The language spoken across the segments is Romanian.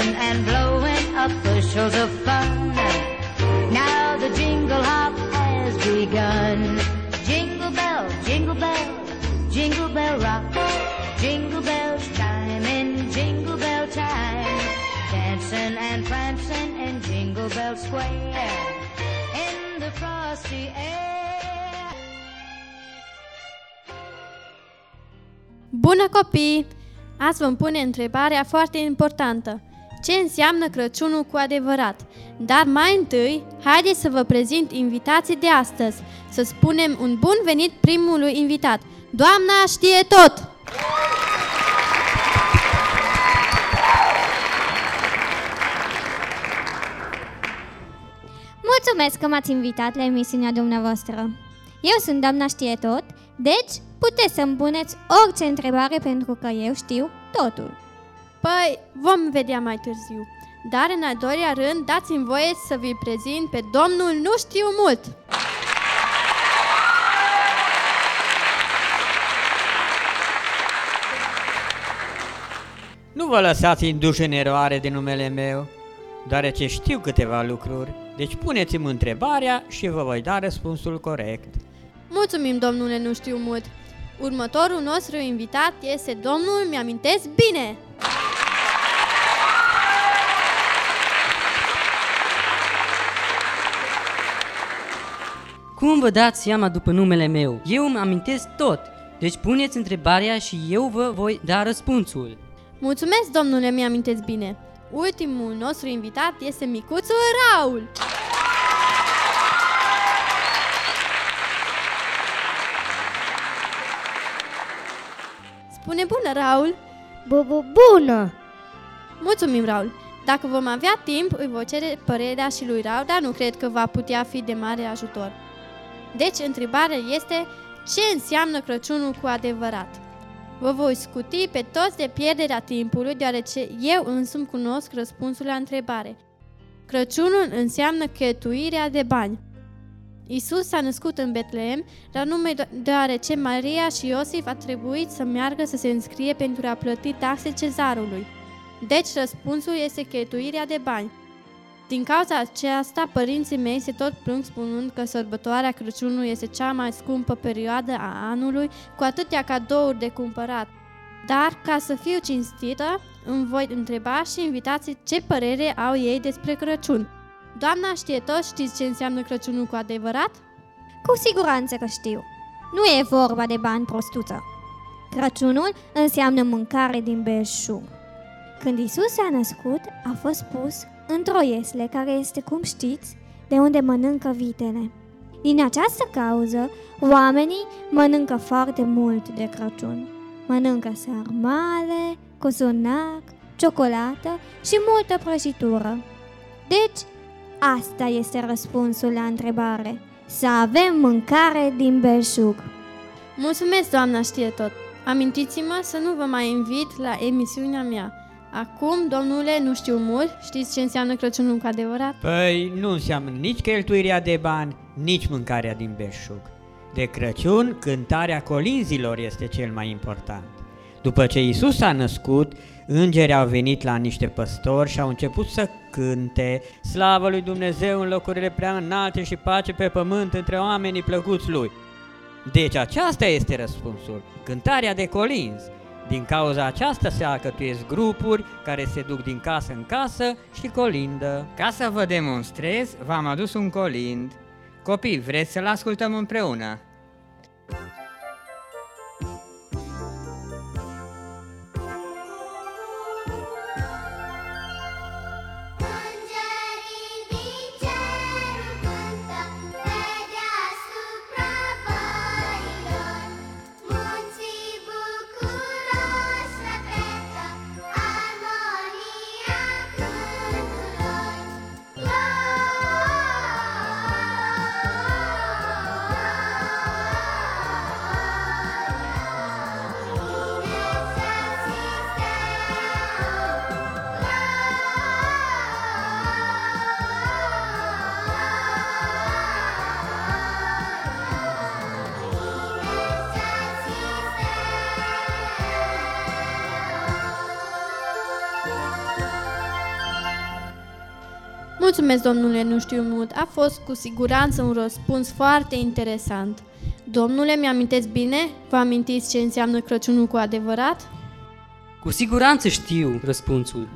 dancing and blowing up bushels of fun. Now the jingle hop has begun. Jingle bell, jingle bell, jingle bell rock. Jingle bells chime in jingle bell time. Dancing and prancing in Jingle Bell Square. In the frosty air. Bună copii! Azi vom pune întrebarea foarte importantă. Ce înseamnă Crăciunul cu adevărat? Dar mai întâi, haideți să vă prezint invitații de astăzi. Să spunem un bun venit primului invitat. Doamna știe tot! Mulțumesc că m-ați invitat la emisiunea dumneavoastră. Eu sunt doamna știe tot, deci puteți să-mi puneți orice întrebare pentru că eu știu totul. Păi, vom vedea mai târziu. Dar în al doilea rând, dați-mi voie să vi prezint pe domnul Nu știu mult. Nu vă lăsați induși în eroare de numele meu, deoarece știu câteva lucruri, deci puneți-mi întrebarea și vă voi da răspunsul corect. Mulțumim, domnule Nu știu mult. Următorul nostru invitat este domnul Mi-amintesc bine. Cum vă dați seama după numele meu? Eu îmi amintesc tot. Deci puneți întrebarea și eu vă voi da răspunsul. Mulțumesc, domnule Mi-amintesc bine. Ultimul nostru invitat este micuțul Raul. Spune bună, Raul! Bună! Mulțumim, Raul! Dacă vom avea timp, îi voi cere părerea și lui Raul, dar nu cred că va putea fi de mare ajutor. Deci, întrebarea este, ce înseamnă Crăciunul cu adevărat? Vă voi scuti pe toți de pierderea timpului, deoarece eu însumi cunosc răspunsul la întrebare. Crăciunul înseamnă cheltuirea de bani. Isus s-a născut în Betleem, dar numai deoarece Maria și Iosif a trebuit să meargă să se înscrie pentru a plăti taxe cezarului. Deci răspunsul este cheltuirea de bani. Din cauza aceasta, părinții mei se tot plâng spunând că sărbătoarea Crăciunului este cea mai scumpă perioadă a anului, cu atâtea cadouri de cumpărat. Dar, ca să fiu cinstită, îmi voi întreba și invitații ce părere au ei despre Crăciun. Doamna știe tot, știți ce înseamnă Crăciunul cu adevărat? Cu siguranță că știu. Nu e vorba de bani prostuță. Crăciunul înseamnă mâncare din belșug. Când Isus s-a născut, a fost pus într-o iesle care este, cum știți, de unde mănâncă vitele. Din această cauză, oamenii mănâncă foarte mult de Crăciun. Mănâncă sarmale, cozonac, ciocolată și multă prăjitură. Deci, asta este răspunsul la întrebare. Să avem mâncare din belșug. Mulțumesc, doamna știe tot. Amintiți-mă să nu vă mai invit la emisiunea mea. Acum, domnule, nu știu mult, știți ce înseamnă Crăciunul cu adevărat? Păi nu înseamnă nici cheltuirea de bani, nici mâncarea din belșug. De Crăciun, cântarea colinzilor este cel mai important. După ce Isus a născut, îngerii au venit la niște păstori și au început să cânte Slavă lui Dumnezeu în locurile prea înalte și pace pe pământ între oamenii plăcuți lui. Deci aceasta este răspunsul, cântarea de colinzi. Din cauza aceasta se alcătuiesc grupuri care se duc din casă în casă și colindă. Ca să vă demonstrez, v-am adus un colind. Copii, vreți să-l ascultăm împreună? Mulțumesc, domnule Nu știu mut. A fost cu siguranță un răspuns foarte interesant. Domnule, mi-aminteți bine? Vă amintiți ce înseamnă Crăciunul cu adevărat? Cu siguranță știu răspunsul.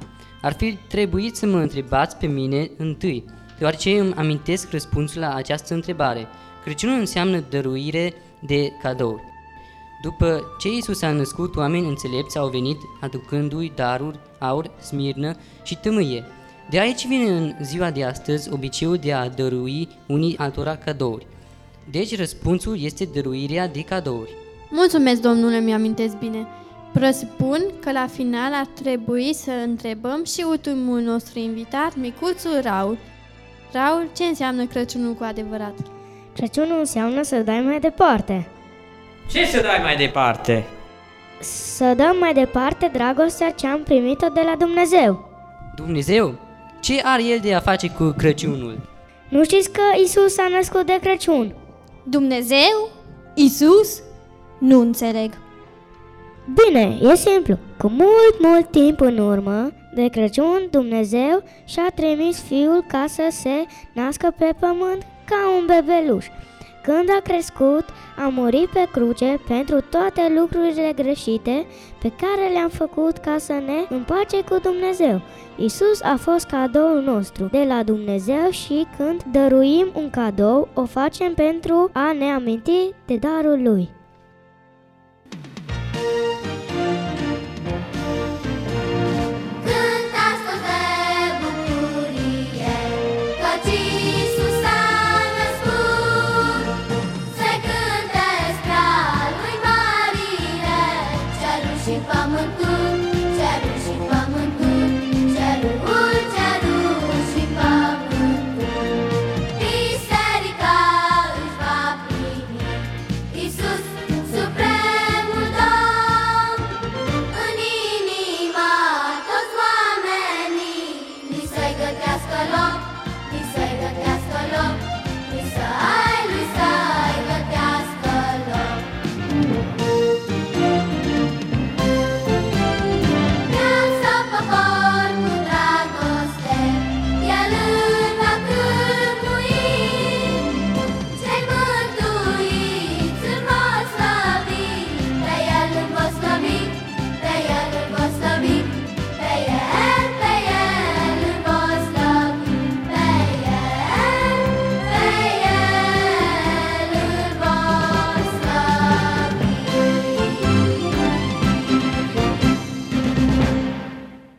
Ar fi trebuit să mă întrebați pe mine întâi, deoarece îmi amintesc răspunsul la această întrebare. Crăciunul înseamnă dăruire de cadouri. După ce Isus a născut, oameni înțelepți au venit aducându-i daruri, aur, smirnă și tămâie. De aici vine în ziua de astăzi obiceiul de a dărui unii altora cadouri. Deci răspunsul este dăruirea de cadouri. Mulțumesc, domnule, mi-amintesc bine. Presupun că la final ar trebui să întrebăm și ultimul nostru invitat, micuțul Raul. Raul, ce înseamnă Crăciunul cu adevărat? Crăciunul înseamnă să dai mai departe. Ce să dai mai departe? Să dăm mai departe dragostea ce am primit-o de la Dumnezeu. Dumnezeu, ce are El de a face cu Crăciunul? Nu știți că Isus s-a născut de Crăciun? Dumnezeu? Isus? Nu înțeleg. Bine, e simplu. Cu mult, mult timp în urmă, de Crăciun, Dumnezeu și-a trimis Fiul ca să se nască pe pământ ca un bebeluș. Când a crescut, a murit pe cruce pentru toate lucrurile greșite pe care le-am făcut ca să ne împace cu Dumnezeu. Isus a fost cadoul nostru de la Dumnezeu și când dăruim un cadou, o facem pentru a ne aminti de darul Lui.